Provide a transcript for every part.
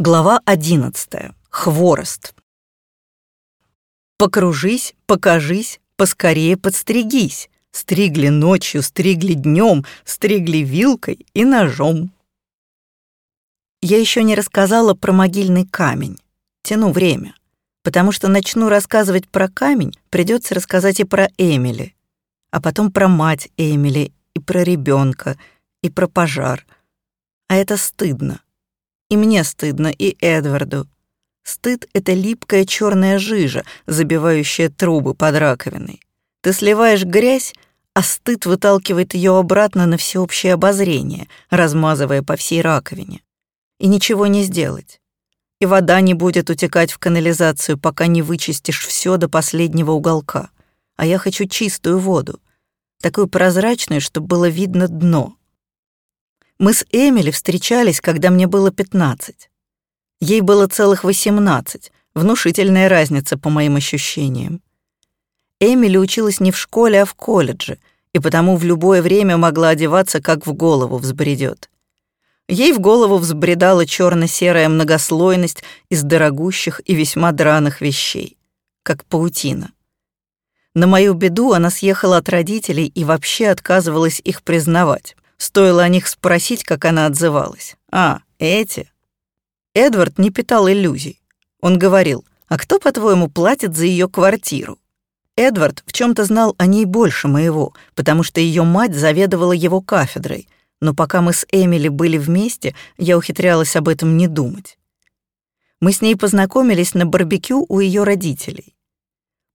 Глава 11. Хворост. Покружись, покажись, поскорее подстригись. Стригли ночью, стригли днем, стригли вилкой и ножом. Я еще не рассказала про могильный камень. Тяну время. Потому что начну рассказывать про камень, придется рассказать и про Эмили. А потом про мать Эмили, и про ребенка, и про пожар. А это стыдно. И мне стыдно, и Эдварду. Стыд — это липкая черная жижа, забивающая трубы под раковиной. Ты сливаешь грязь, а стыд выталкивает ее обратно на всеобщее обозрение, размазывая по всей раковине. И ничего не сделать. И вода не будет утекать в канализацию, пока не вычистишь все до последнего уголка. А я хочу чистую воду, такую прозрачную, чтобы было видно дно. Мы с Эмили встречались, когда мне было 15. Ей было целых 18, внушительная разница по моим ощущениям. Эмили училась не в школе, а в колледже, и потому в любое время могла одеваться, как в голову взбредет. Ей в голову взбредала черно-серая многослойность из дорогущих и весьма драных вещей, как паутина. На мою беду она съехала от родителей и вообще отказывалась их признавать. Стоило о них спросить, как она отзывалась. «А, эти?» Эдвард не питал иллюзий. Он говорил, «А кто, по-твоему, платит за ее квартиру?» Эдвард в чем то знал о ней больше моего, потому что ее мать заведовала его кафедрой, но пока мы с Эмили были вместе, я ухитрялась об этом не думать. Мы с ней познакомились на барбекю у ее родителей.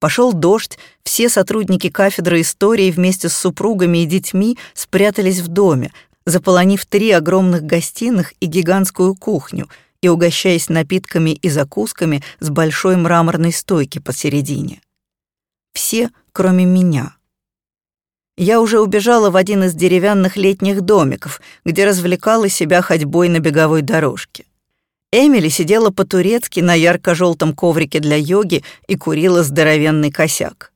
Пошел дождь, все сотрудники кафедры истории вместе с супругами и детьми спрятались в доме, заполонив три огромных гостиных и гигантскую кухню и угощаясь напитками и закусками с большой мраморной стойки посередине. Все, кроме меня. Я уже убежала в один из деревянных летних домиков, где развлекала себя ходьбой на беговой дорожке. Эмили сидела по-турецки на ярко-желтом коврике для йоги и курила здоровенный косяк.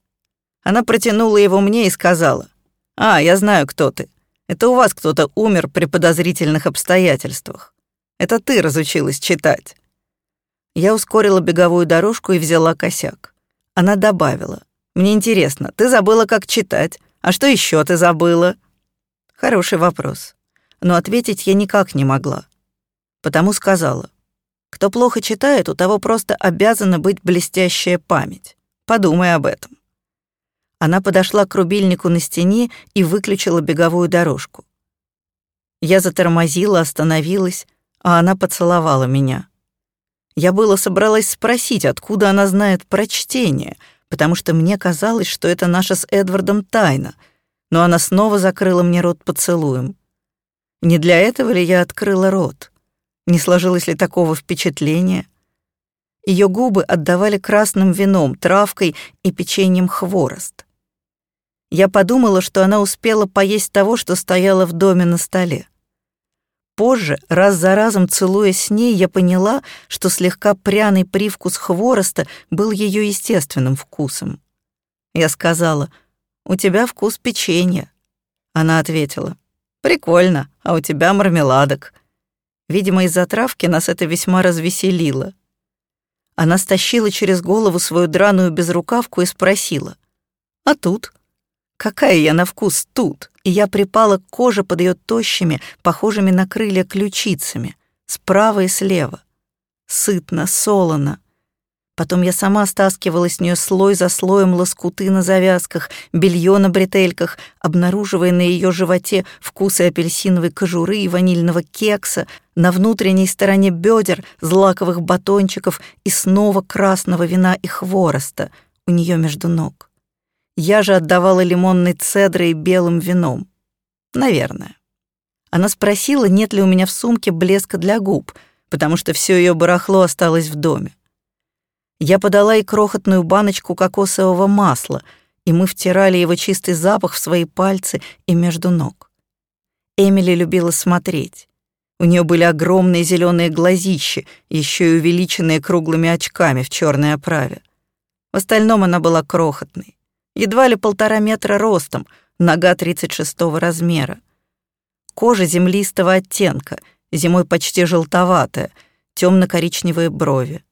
Она протянула его мне и сказала, «А, я знаю, кто ты. Это у вас кто-то умер при подозрительных обстоятельствах. Это ты разучилась читать». Я ускорила беговую дорожку и взяла косяк. Она добавила, «Мне интересно, ты забыла, как читать. А что еще ты забыла?» Хороший вопрос. Но ответить я никак не могла. Потому сказала, кто плохо читает, у того просто обязана быть блестящая память. Подумай об этом. Она подошла к рубильнику на стене и выключила беговую дорожку. Я затормозила, остановилась, а она поцеловала меня. Я было собралась спросить, откуда она знает про чтение, потому что мне казалось, что это наша с Эдвардом тайна, но она снова закрыла мне рот поцелуем. Не для этого ли я открыла рот? Не сложилось ли такого впечатления? Ее губы отдавали красным вином, травкой и печеньем хворост. Я подумала, что она успела поесть того, что стояло в доме на столе. Позже, раз за разом целуясь с ней, я поняла, что слегка пряный привкус хвороста был ее естественным вкусом. Я сказала, «У тебя вкус печенья». Она ответила, «Прикольно, а у тебя мармеладок». Видимо, из-за травки нас это весьма развеселило. Она стащила через голову свою драную безрукавку и спросила. «А тут?» «Какая я на вкус тут?» И я припала к коже под ее тощими, похожими на крылья ключицами, справа и слева. Сытно, солоно, Потом я сама стаскивала с нее слой за слоем лоскуты на завязках, белье на бретельках, обнаруживая на ее животе вкусы апельсиновой кожуры и ванильного кекса, на внутренней стороне бедер злаковых батончиков и снова красного вина и хвороста у нее между ног. Я же отдавала лимонной цедрой и белым вином. Наверное. Она спросила, нет ли у меня в сумке блеска для губ, потому что все ее барахло осталось в доме. Я подала ей крохотную баночку кокосового масла, и мы втирали его чистый запах в свои пальцы и между ног. Эмили любила смотреть. У нее были огромные зеленые глазищи, еще и увеличенные круглыми очками в черной оправе. В остальном она была крохотной. Едва ли полтора метра ростом, нога 36 размера. Кожа землистого оттенка, зимой почти желтоватая — темно-коричневые брови.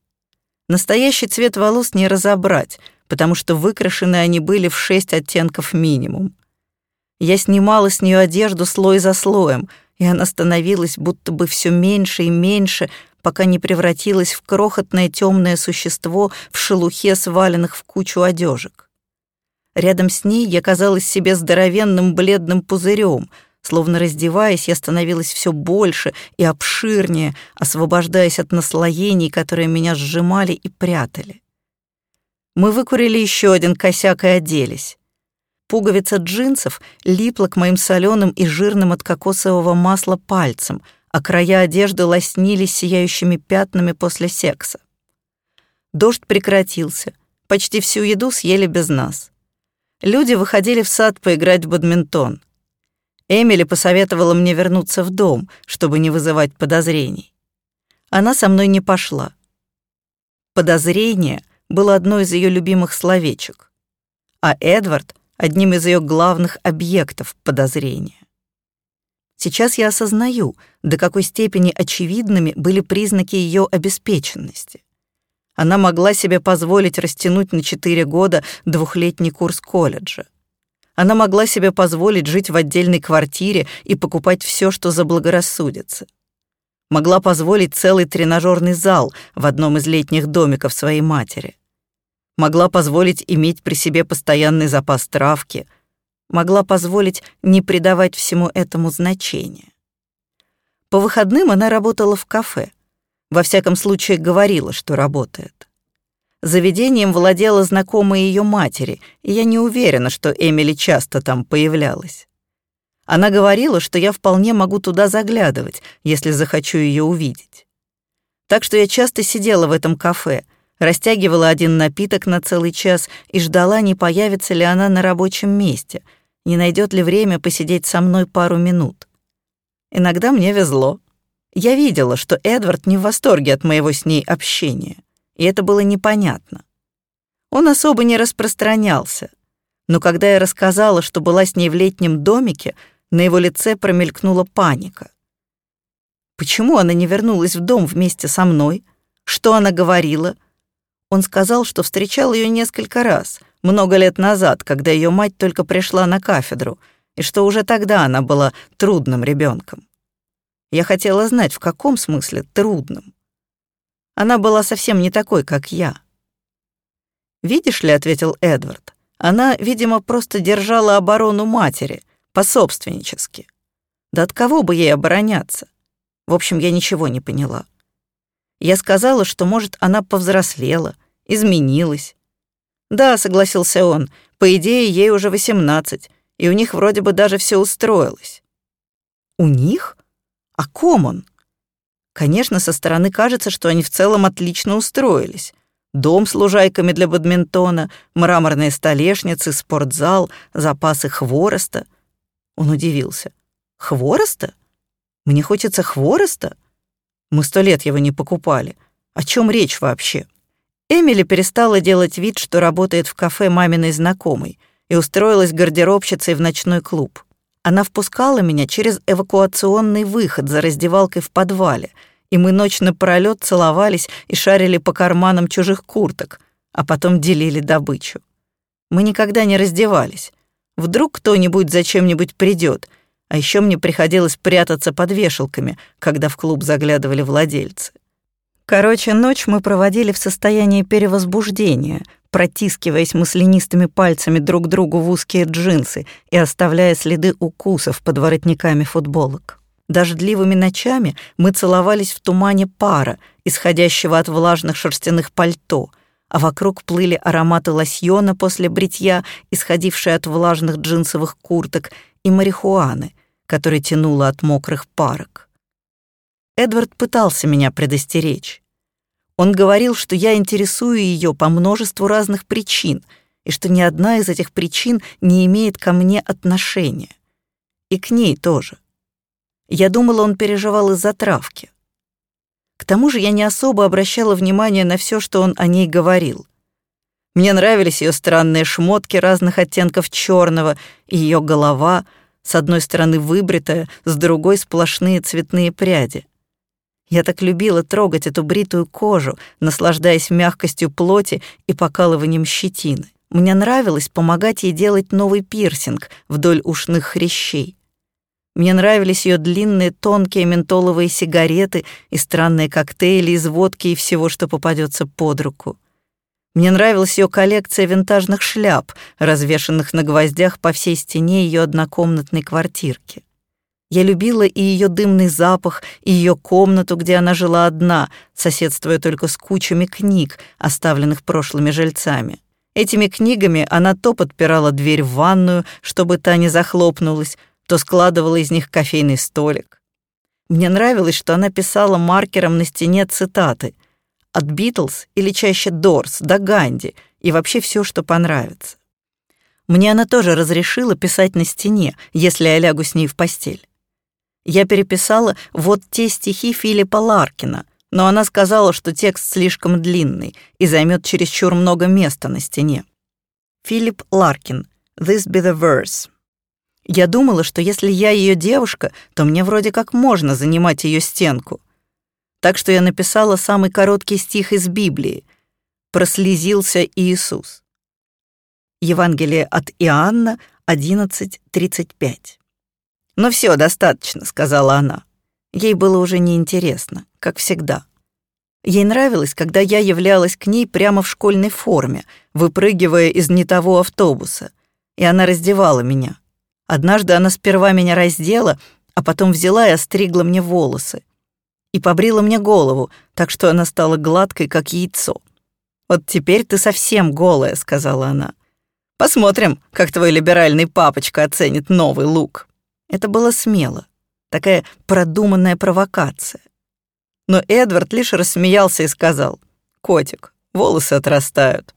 Настоящий цвет волос не разобрать, потому что выкрашены они были в шесть оттенков минимум. Я снимала с нее одежду слой за слоем, и она становилась будто бы все меньше и меньше, пока не превратилась в крохотное темное существо в шелухе сваленных в кучу одежек. Рядом с ней я казалась себе здоровенным бледным пузырем — Словно раздеваясь, я становилась все больше и обширнее, освобождаясь от наслоений, которые меня сжимали и прятали. Мы выкурили еще один косяк и оделись. Пуговица джинсов липла к моим соленым и жирным от кокосового масла пальцам, а края одежды лоснились сияющими пятнами после секса. Дождь прекратился. Почти всю еду съели без нас. Люди выходили в сад поиграть в бадминтон — Эмили посоветовала мне вернуться в дом, чтобы не вызывать подозрений. Она со мной не пошла. Подозрение было одной из ее любимых словечек, а Эдвард — одним из ее главных объектов подозрения. Сейчас я осознаю, до какой степени очевидными были признаки ее обеспеченности. Она могла себе позволить растянуть на четыре года двухлетний курс колледжа. Она могла себе позволить жить в отдельной квартире и покупать все, что заблагорассудится. Могла позволить целый тренажерный зал в одном из летних домиков своей матери. Могла позволить иметь при себе постоянный запас травки. Могла позволить не придавать всему этому значения. По выходным она работала в кафе. Во всяком случае, говорила, что работает. Заведением владела знакомая ее матери, и я не уверена, что Эмили часто там появлялась. Она говорила, что я вполне могу туда заглядывать, если захочу ее увидеть. Так что я часто сидела в этом кафе, растягивала один напиток на целый час и ждала, не появится ли она на рабочем месте, не найдет ли время посидеть со мной пару минут. Иногда мне везло. Я видела, что Эдвард не в восторге от моего с ней общения и это было непонятно. Он особо не распространялся, но когда я рассказала, что была с ней в летнем домике, на его лице промелькнула паника. Почему она не вернулась в дом вместе со мной? Что она говорила? Он сказал, что встречал ее несколько раз, много лет назад, когда ее мать только пришла на кафедру, и что уже тогда она была трудным ребенком. Я хотела знать, в каком смысле трудным. Она была совсем не такой, как я. «Видишь ли», — ответил Эдвард, «она, видимо, просто держала оборону матери, пособственнически. Да от кого бы ей обороняться? В общем, я ничего не поняла. Я сказала, что, может, она повзрослела, изменилась. «Да», — согласился он, — «по идее, ей уже восемнадцать, и у них вроде бы даже все устроилось». «У них? А ком он?» Конечно, со стороны кажется, что они в целом отлично устроились. Дом с лужайками для бадминтона, мраморные столешницы, спортзал, запасы хвороста. Он удивился. «Хвороста? Мне хочется хвороста? Мы сто лет его не покупали. О чем речь вообще?» Эмили перестала делать вид, что работает в кафе маминой знакомой, и устроилась гардеробщицей в ночной клуб. Она впускала меня через эвакуационный выход за раздевалкой в подвале, и мы ночь напролёт целовались и шарили по карманам чужих курток, а потом делили добычу. Мы никогда не раздевались. Вдруг кто-нибудь зачем-нибудь придет, а еще мне приходилось прятаться под вешалками, когда в клуб заглядывали владельцы. Короче, ночь мы проводили в состоянии перевозбуждения, протискиваясь маслянистыми пальцами друг другу в узкие джинсы и оставляя следы укусов под воротниками футболок. Дождливыми ночами мы целовались в тумане пара, исходящего от влажных шерстяных пальто, а вокруг плыли ароматы лосьона после бритья, исходившие от влажных джинсовых курток, и марихуаны, которая тянула от мокрых парок. Эдвард пытался меня предостеречь. Он говорил, что я интересую ее по множеству разных причин, и что ни одна из этих причин не имеет ко мне отношения. И к ней тоже. Я думала, он переживал из-за травки. К тому же я не особо обращала внимание на все, что он о ней говорил. Мне нравились ее странные шмотки разных оттенков черного и ее голова, с одной стороны выбритая, с другой сплошные цветные пряди. Я так любила трогать эту бритую кожу, наслаждаясь мягкостью плоти и покалыванием щетины. Мне нравилось помогать ей делать новый пирсинг вдоль ушных хрящей. Мне нравились ее длинные тонкие ментоловые сигареты и странные коктейли из водки и всего, что попадется под руку. Мне нравилась ее коллекция винтажных шляп, развешанных на гвоздях по всей стене ее однокомнатной квартирки. Я любила и ее дымный запах, и ее комнату, где она жила одна, соседствуя только с кучами книг, оставленных прошлыми жильцами. Этими книгами она то подпирала дверь в ванную, чтобы та не захлопнулась, то складывала из них кофейный столик. Мне нравилось, что она писала маркером на стене цитаты от Битлз или чаще Дорс до Ганди и вообще все, что понравится. Мне она тоже разрешила писать на стене, если я лягу с ней в постель. Я переписала вот те стихи Филиппа Ларкина, но она сказала, что текст слишком длинный и займет чересчур много места на стене. Филипп Ларкин. This be the verse. Я думала, что если я ее девушка, то мне вроде как можно занимать ее стенку. Так что я написала самый короткий стих из Библии. «Прослезился Иисус». Евангелие от Иоанна 11.35. «Ну все, достаточно», — сказала она. Ей было уже неинтересно, как всегда. Ей нравилось, когда я являлась к ней прямо в школьной форме, выпрыгивая из не того автобуса, и она раздевала меня. Однажды она сперва меня раздела, а потом взяла и остригла мне волосы. И побрила мне голову, так что она стала гладкой, как яйцо. «Вот теперь ты совсем голая», — сказала она. «Посмотрим, как твой либеральный папочка оценит новый лук». Это было смело, такая продуманная провокация. Но Эдвард лишь рассмеялся и сказал, «Котик, волосы отрастают».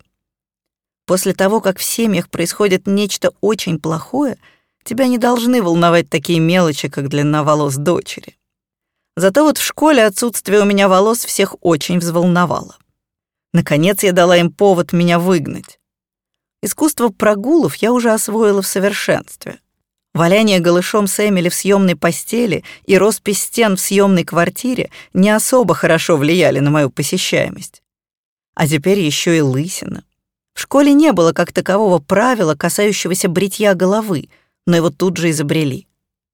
После того, как в семьях происходит нечто очень плохое, тебя не должны волновать такие мелочи, как длина волос дочери. Зато вот в школе отсутствие у меня волос всех очень взволновало. Наконец я дала им повод меня выгнать. Искусство прогулов я уже освоила в совершенстве. Валяние голышом с Эмили в съемной постели и роспись стен в съемной квартире не особо хорошо влияли на мою посещаемость. А теперь еще и лысина. В школе не было как такового правила, касающегося бритья головы, но его тут же изобрели.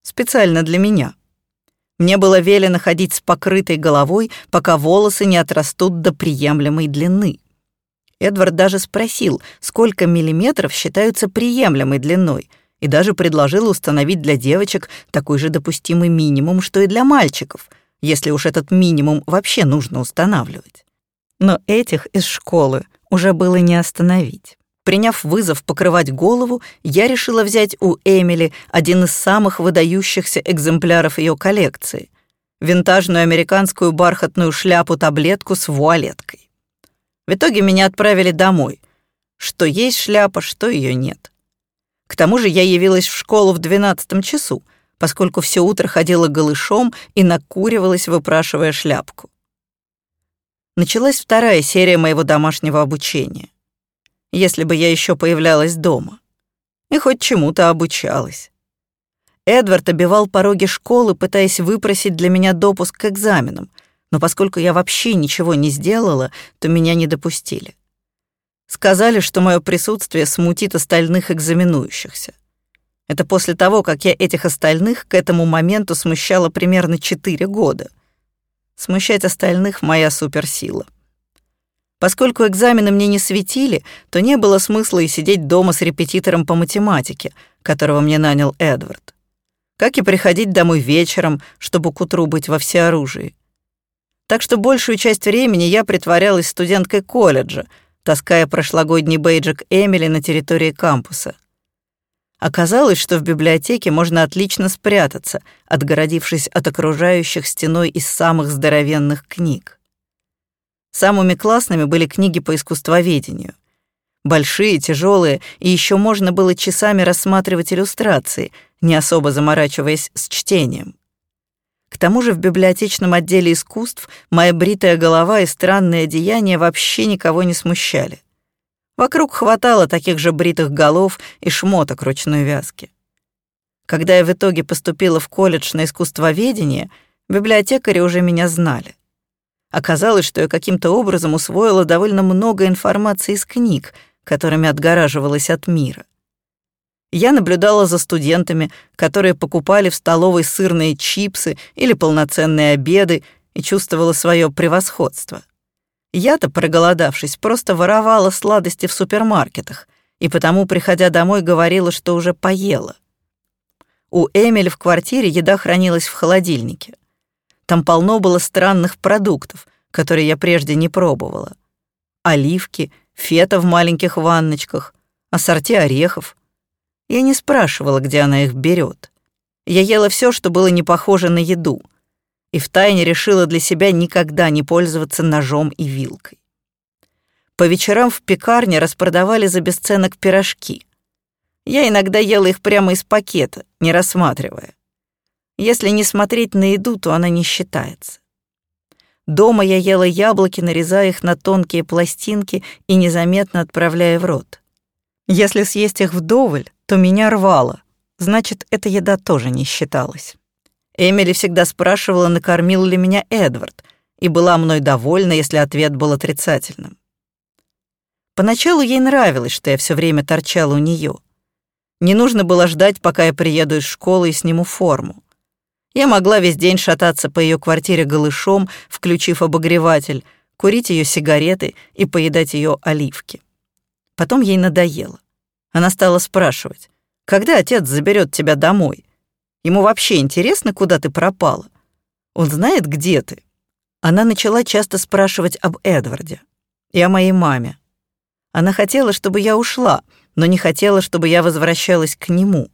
Специально для меня. Мне было велено ходить с покрытой головой, пока волосы не отрастут до приемлемой длины. Эдвард даже спросил, сколько миллиметров считаются приемлемой длиной — и даже предложила установить для девочек такой же допустимый минимум, что и для мальчиков, если уж этот минимум вообще нужно устанавливать. Но этих из школы уже было не остановить. Приняв вызов покрывать голову, я решила взять у Эмили один из самых выдающихся экземпляров ее коллекции — винтажную американскую бархатную шляпу-таблетку с вуалеткой. В итоге меня отправили домой. Что есть шляпа, что ее нет. К тому же я явилась в школу в двенадцатом часу, поскольку все утро ходила голышом и накуривалась, выпрашивая шляпку. Началась вторая серия моего домашнего обучения. Если бы я еще появлялась дома. И хоть чему-то обучалась. Эдвард обивал пороги школы, пытаясь выпросить для меня допуск к экзаменам, но поскольку я вообще ничего не сделала, то меня не допустили. Сказали, что мое присутствие смутит остальных экзаменующихся. Это после того, как я этих остальных к этому моменту смущала примерно 4 года. Смущать остальных — моя суперсила. Поскольку экзамены мне не светили, то не было смысла и сидеть дома с репетитором по математике, которого мне нанял Эдвард. Как и приходить домой вечером, чтобы к утру быть во всеоружии. Так что большую часть времени я притворялась студенткой колледжа, таская прошлогодний бейджик Эмили на территории кампуса. Оказалось, что в библиотеке можно отлично спрятаться, отгородившись от окружающих стеной из самых здоровенных книг. Самыми классными были книги по искусствоведению. Большие, тяжелые, и еще можно было часами рассматривать иллюстрации, не особо заморачиваясь с чтением. Тому же в библиотечном отделе искусств моя бритая голова и странные одеяния вообще никого не смущали. Вокруг хватало таких же бритых голов и шмоток ручной вязки. Когда я в итоге поступила в колледж на искусствоведение, Библиотекари уже меня знали. Оказалось, что я каким-то образом усвоила довольно много информации из книг, которыми отгораживалась от мира. Я наблюдала за студентами, которые покупали в столовой сырные чипсы или полноценные обеды и чувствовала свое превосходство. Я-то, проголодавшись, просто воровала сладости в супермаркетах и потому, приходя домой, говорила, что уже поела. У Эмили в квартире еда хранилась в холодильнике. Там полно было странных продуктов, которые я прежде не пробовала. Оливки, фета в маленьких ванночках, ассорти орехов. Я не спрашивала, где она их берет. Я ела все, что было не похоже на еду, и втайне решила для себя никогда не пользоваться ножом и вилкой. По вечерам в пекарне распродавали за бесценок пирожки. Я иногда ела их прямо из пакета, не рассматривая. Если не смотреть на еду, то она не считается. Дома я ела яблоки, нарезая их на тонкие пластинки и незаметно отправляя в рот. Если съесть их вдоволь, то меня рвало, значит, эта еда тоже не считалась. Эмили всегда спрашивала, накормил ли меня Эдвард, и была мной довольна, если ответ был отрицательным. Поначалу ей нравилось, что я все время торчала у нее. Не нужно было ждать, пока я приеду из школы и сниму форму. Я могла весь день шататься по ее квартире голышом, включив обогреватель, курить ее сигареты и поедать ее оливки. Потом ей надоело. Она стала спрашивать, когда отец заберет тебя домой? Ему вообще интересно, куда ты пропала? Он знает, где ты?» Она начала часто спрашивать об Эдварде и о моей маме. Она хотела, чтобы я ушла, но не хотела, чтобы я возвращалась к нему.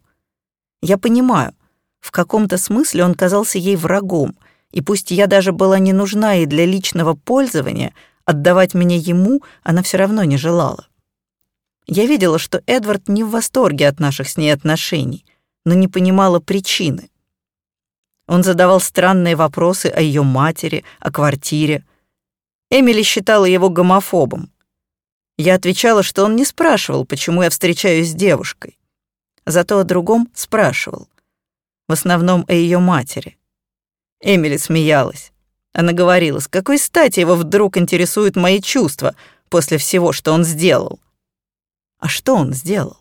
Я понимаю, в каком-то смысле он казался ей врагом, и пусть я даже была не нужна ей для личного пользования, отдавать меня ему она все равно не желала. Я видела, что Эдвард не в восторге от наших с ней отношений — но не понимала причины. Он задавал странные вопросы о ее матери, о квартире. Эмили считала его гомофобом. Я отвечала, что он не спрашивал, почему я встречаюсь с девушкой. Зато о другом спрашивал. В основном о ее матери. Эмили смеялась. Она говорила, с какой стати его вдруг интересуют мои чувства после всего, что он сделал. А что он сделал?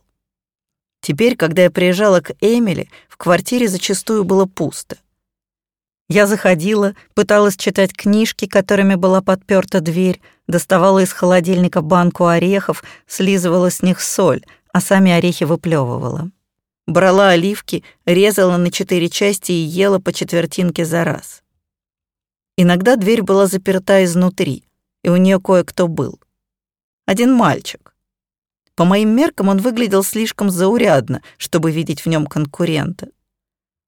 Теперь, когда я приезжала к Эмили, в квартире зачастую было пусто. Я заходила, пыталась читать книжки, которыми была подперта дверь, доставала из холодильника банку орехов, слизывала с них соль, а сами орехи выплевывала. Брала оливки, резала на четыре части и ела по четвертинке за раз. Иногда дверь была заперта изнутри, и у нее кое-кто был. Один мальчик. По моим меркам он выглядел слишком заурядно, чтобы видеть в нем конкурента.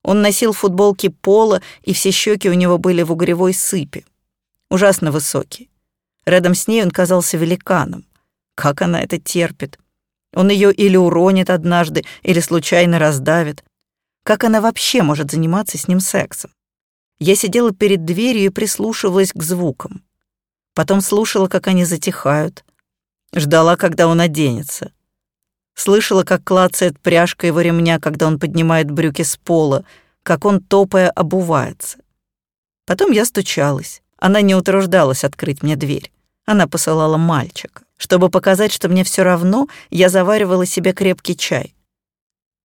Он носил футболки пола, и все щеки у него были в угревой сыпи. Ужасно высокий. Рядом с ней он казался великаном. Как она это терпит? Он ее или уронит однажды, или случайно раздавит. Как она вообще может заниматься с ним сексом? Я сидела перед дверью и прислушивалась к звукам. Потом слушала, как они затихают, Ждала, когда он оденется. Слышала, как клацает пряжка его ремня, когда он поднимает брюки с пола, как он, топая, обувается. Потом я стучалась. Она не утруждалась открыть мне дверь. Она посылала мальчика. Чтобы показать, что мне все равно, я заваривала себе крепкий чай.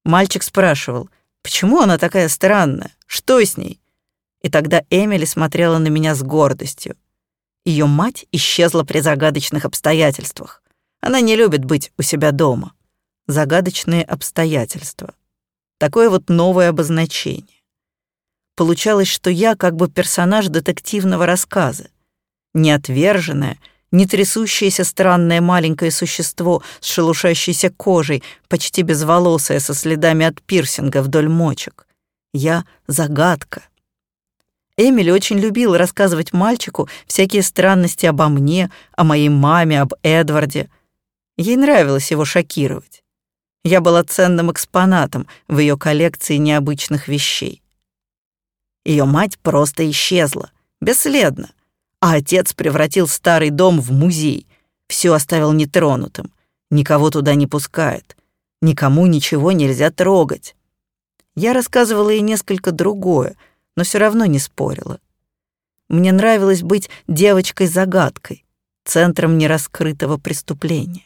Мальчик спрашивал, почему она такая странная, что с ней? И тогда Эмили смотрела на меня с гордостью. Ее мать исчезла при загадочных обстоятельствах. Она не любит быть у себя дома. Загадочные обстоятельства. Такое вот новое обозначение. Получалось, что я как бы персонаж детективного рассказа. Неотверженное, не трясущееся странное маленькое существо с шелушащейся кожей, почти безволосое, со следами от пирсинга вдоль мочек. Я — загадка. Эмили очень любила рассказывать мальчику всякие странности обо мне, о моей маме, об Эдварде. Ей нравилось его шокировать. Я была ценным экспонатом в ее коллекции необычных вещей. Ее мать просто исчезла, бесследно, а отец превратил старый дом в музей, все оставил нетронутым, никого туда не пускает, никому ничего нельзя трогать. Я рассказывала ей несколько другое — но все равно не спорила. Мне нравилось быть девочкой-загадкой, центром нераскрытого преступления.